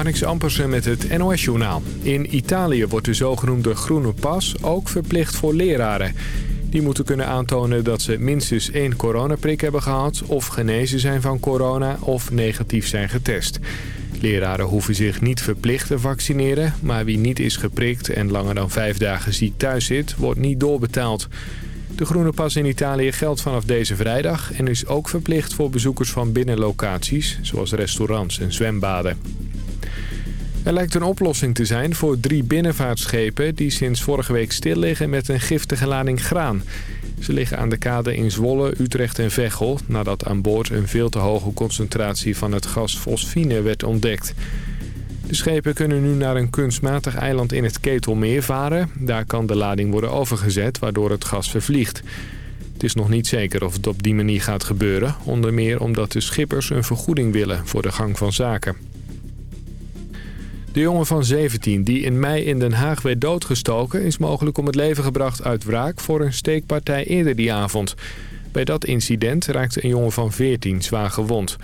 Marnix Ampersen met het NOS-journaal. In Italië wordt de zogenoemde groene pas ook verplicht voor leraren. Die moeten kunnen aantonen dat ze minstens één coronaprik hebben gehad... of genezen zijn van corona of negatief zijn getest. Leraren hoeven zich niet verplicht te vaccineren... maar wie niet is geprikt en langer dan vijf dagen ziek thuis zit... wordt niet doorbetaald. De groene pas in Italië geldt vanaf deze vrijdag... en is ook verplicht voor bezoekers van binnenlocaties... zoals restaurants en zwembaden. Er lijkt een oplossing te zijn voor drie binnenvaartschepen... die sinds vorige week stil liggen met een giftige lading graan. Ze liggen aan de kade in Zwolle, Utrecht en Veghel... nadat aan boord een veel te hoge concentratie van het gas fosfine werd ontdekt. De schepen kunnen nu naar een kunstmatig eiland in het Ketelmeer varen. Daar kan de lading worden overgezet, waardoor het gas vervliegt. Het is nog niet zeker of het op die manier gaat gebeuren. Onder meer omdat de schippers een vergoeding willen voor de gang van zaken. De jongen van 17 die in mei in Den Haag werd doodgestoken... is mogelijk om het leven gebracht uit wraak voor een steekpartij eerder die avond. Bij dat incident raakte een jongen van 14 zwaar gewond.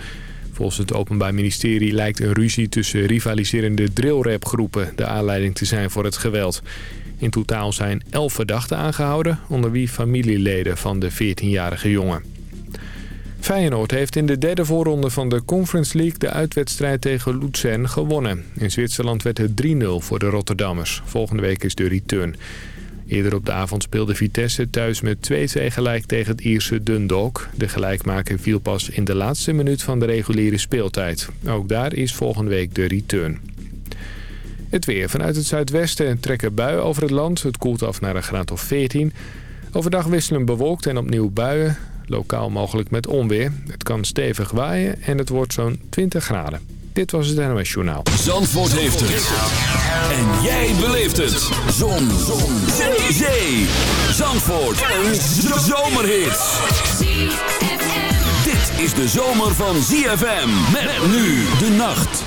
Volgens het Openbaar Ministerie lijkt een ruzie tussen rivaliserende drillrapgroepen... de aanleiding te zijn voor het geweld. In totaal zijn 11 verdachten aangehouden... onder wie familieleden van de 14-jarige jongen. Feyenoord heeft in de derde voorronde van de Conference League de uitwedstrijd tegen Luzern gewonnen. In Zwitserland werd het 3-0 voor de Rotterdammers. Volgende week is de return. Eerder op de avond speelde Vitesse thuis met 2-2 gelijk tegen het Ierse Dundalk. De gelijkmaker viel pas in de laatste minuut van de reguliere speeltijd. Ook daar is volgende week de return. Het weer. Vanuit het zuidwesten trekken buien over het land. Het koelt af naar een graad of 14. Overdag wisselen bewolkt en opnieuw buien. Lokaal mogelijk met onweer. Het kan stevig waaien en het wordt zo'n 20 graden. Dit was het NOS Journaal. Zandvoort heeft het. En jij beleeft het. Zon. Zon. Zee. Zee. Zandvoort. Een zomerhit. Dit is de zomer van ZFM. Met nu de nacht.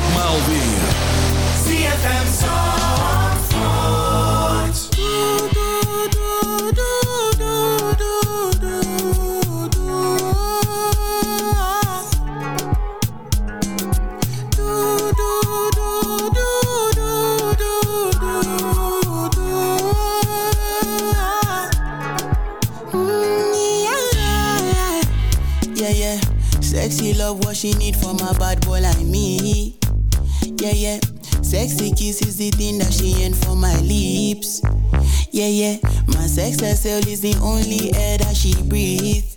Maal weer. ZFM Zandvoort. Yeah, yeah. Sexy love, what she need from a bad boy like me. Yeah, yeah. Sexy kiss is the thing that she ain't for my lips. Yeah, yeah. My sex herself is the only air that she breathes.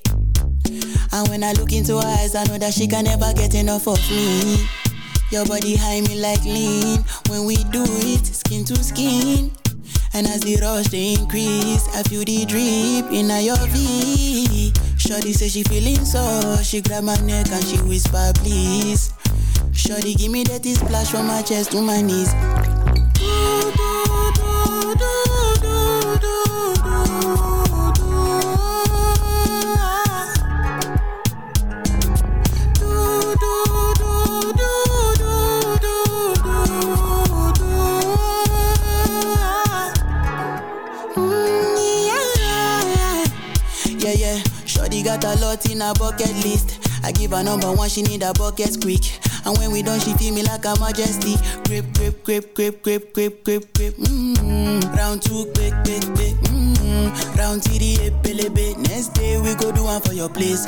And when I look into her eyes, I know that she can never get enough of me. Your body high me like lean. When we do it, skin to skin. And as the rush they increase, I feel the drip in your V. Shorty say she feeling so, she grab my neck and she whisper please. Shorty give me that splash from my chest to my knees. Mm, Shorty got a lot in her bucket list. I give her number one, she need a bucket quick. And when we done, she feel me like a majesty. Grip, grip, grip, grip, grip, grip, grip, grip. Mm-hmm. Round two, quick, quick, quick. Mm-hmm. Round three, bit. Next day we go do one for your place.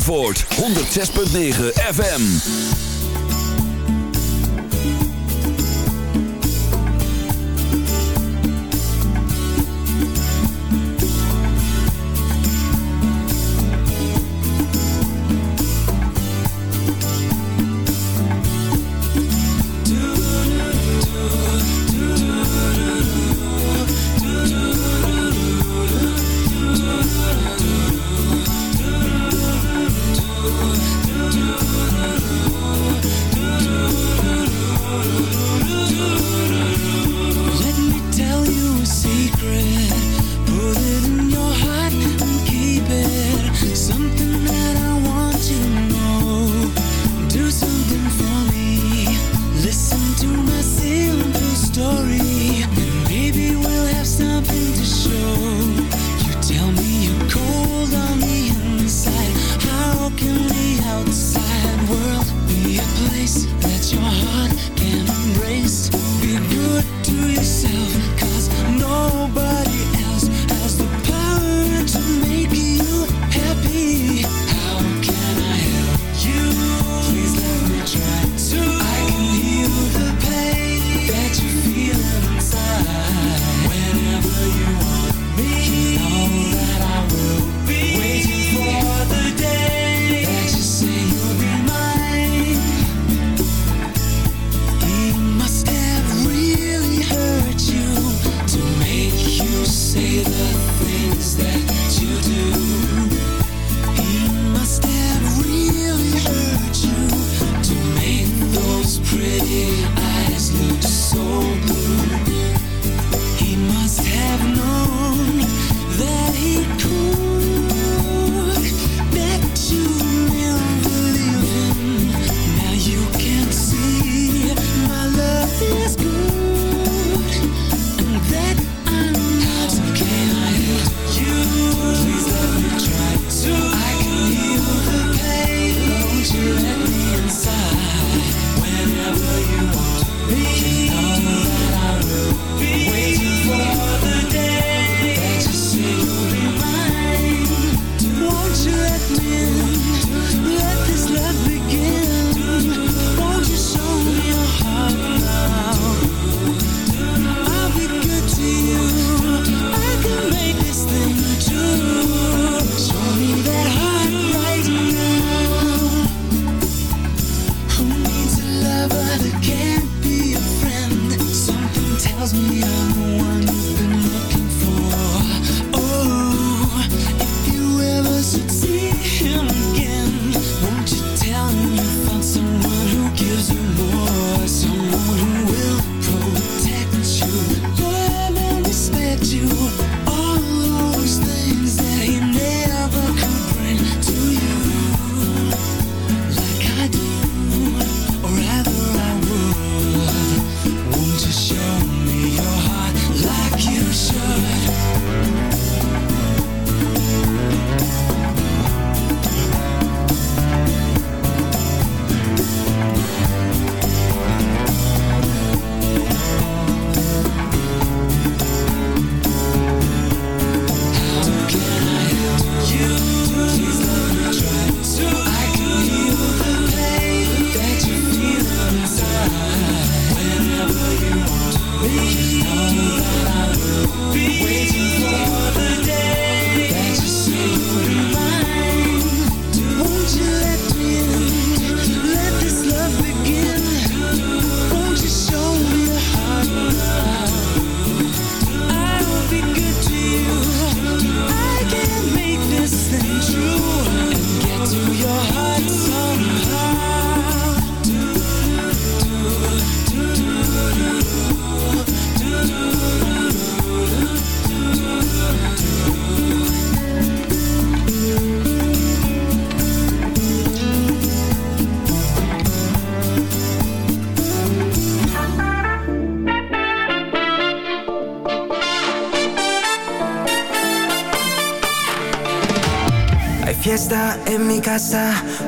ZFM's antwoord, 106.9 FM.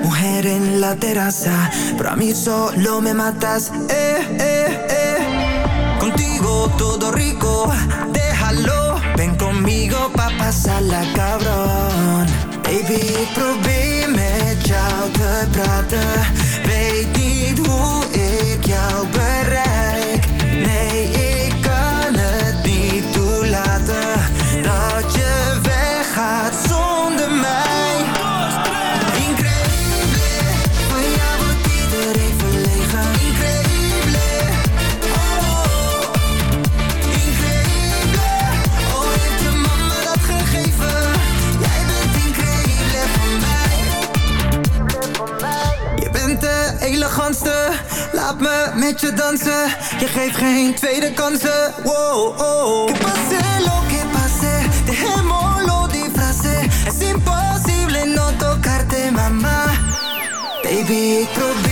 mujer en la terraza, pero a mí solo me matas, eh, eh, eh. Contigo todo rico, déjalo, ven conmigo pa' pasarla cabrón. Baby, probeer jou te praten, weet niet hoe ik jou bereik. met je dansen. Je geeft geen tweede kansen. Wow, oh. Que pase lo que pase, dejémoslo disfrazé. It's Es imposible no tocarte, mama. Baby.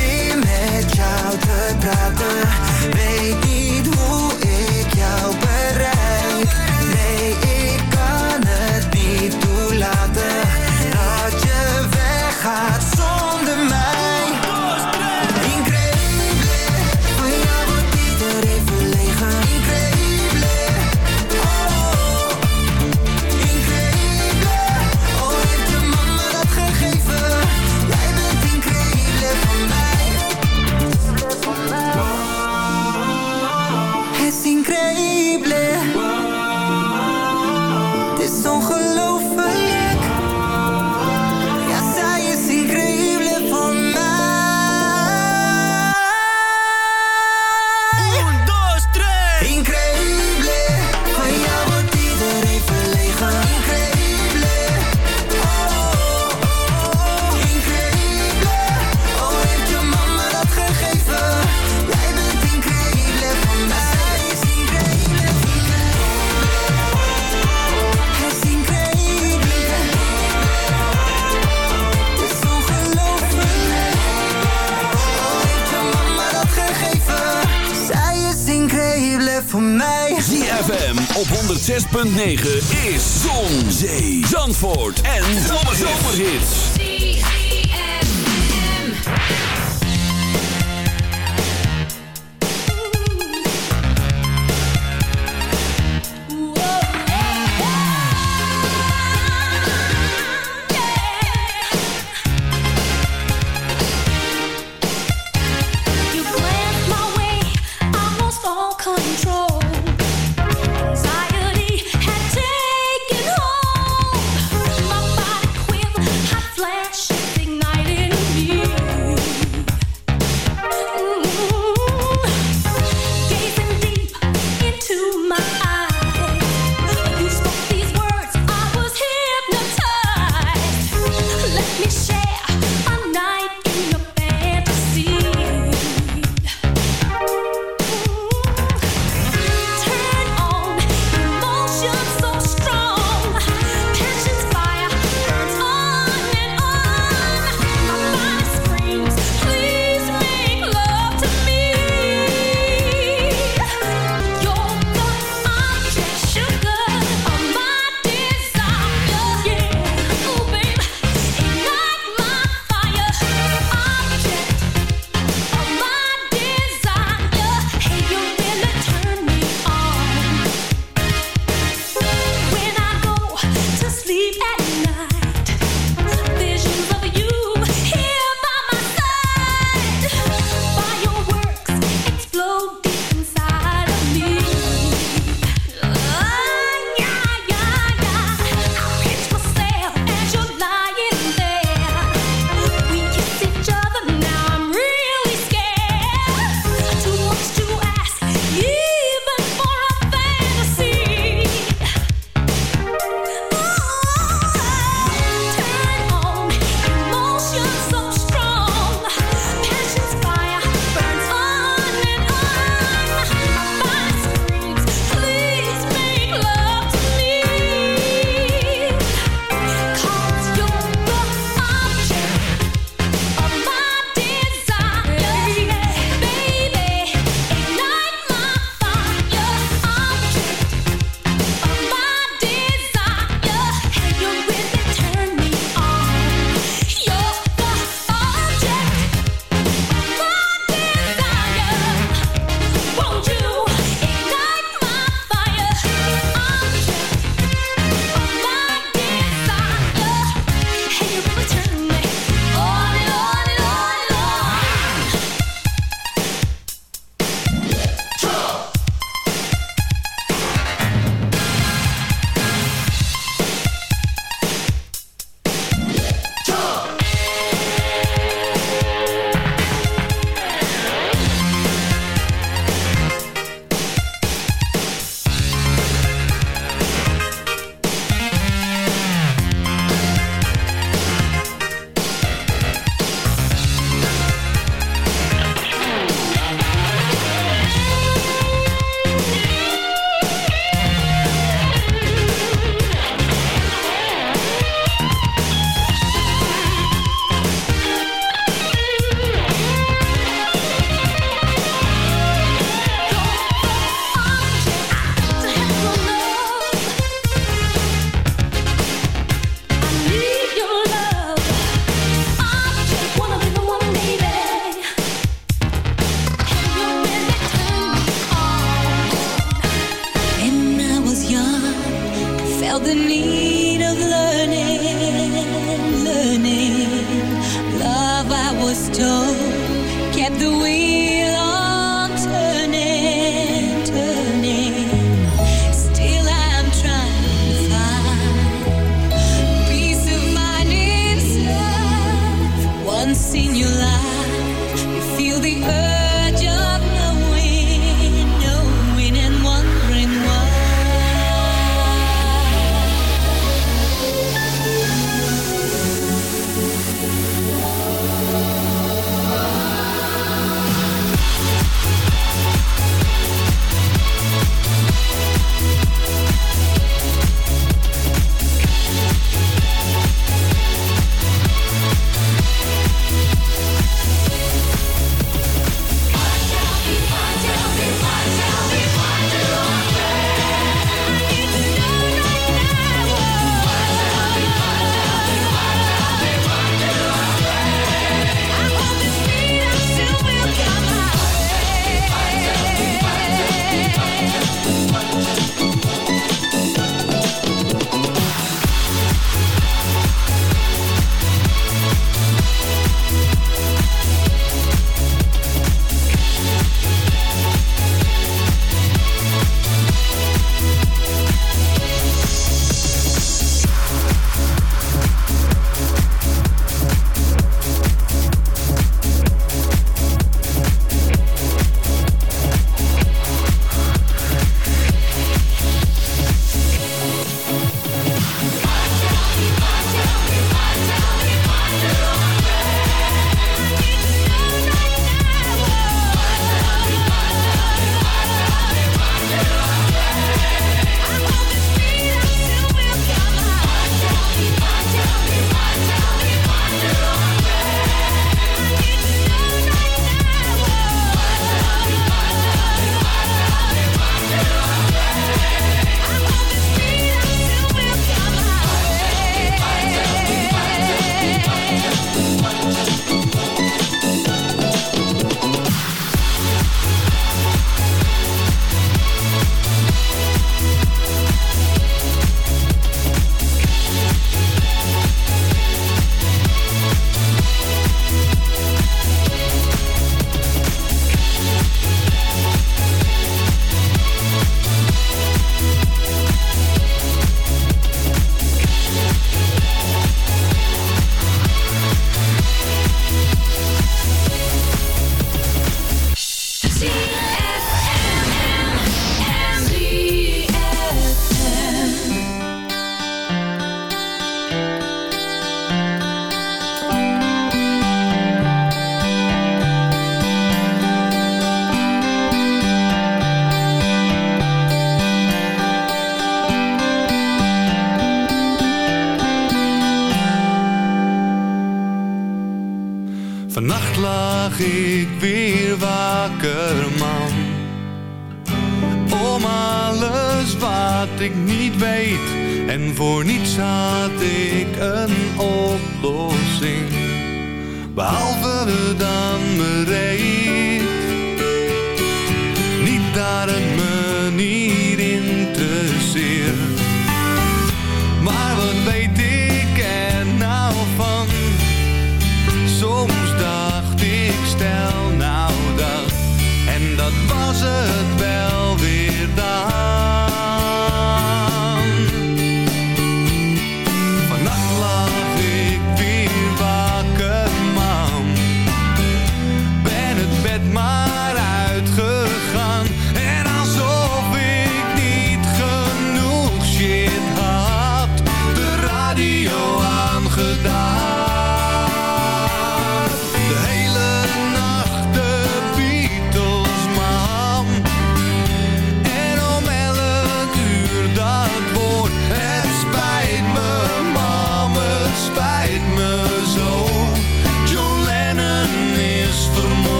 the earth.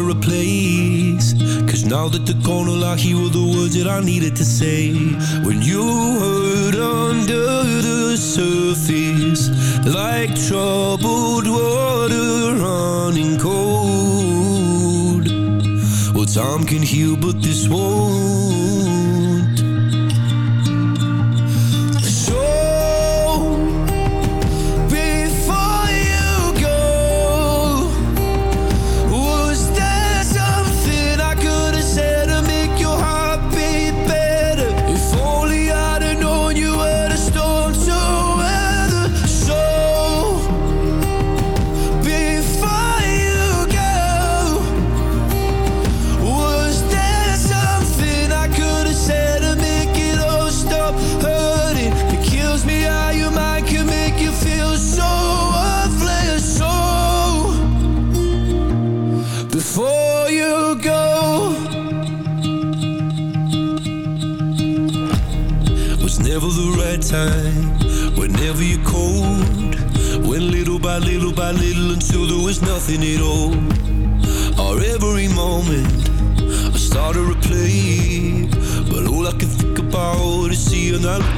replace Cause now that the corner locked, here were the words that I needed to say. When you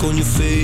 on your face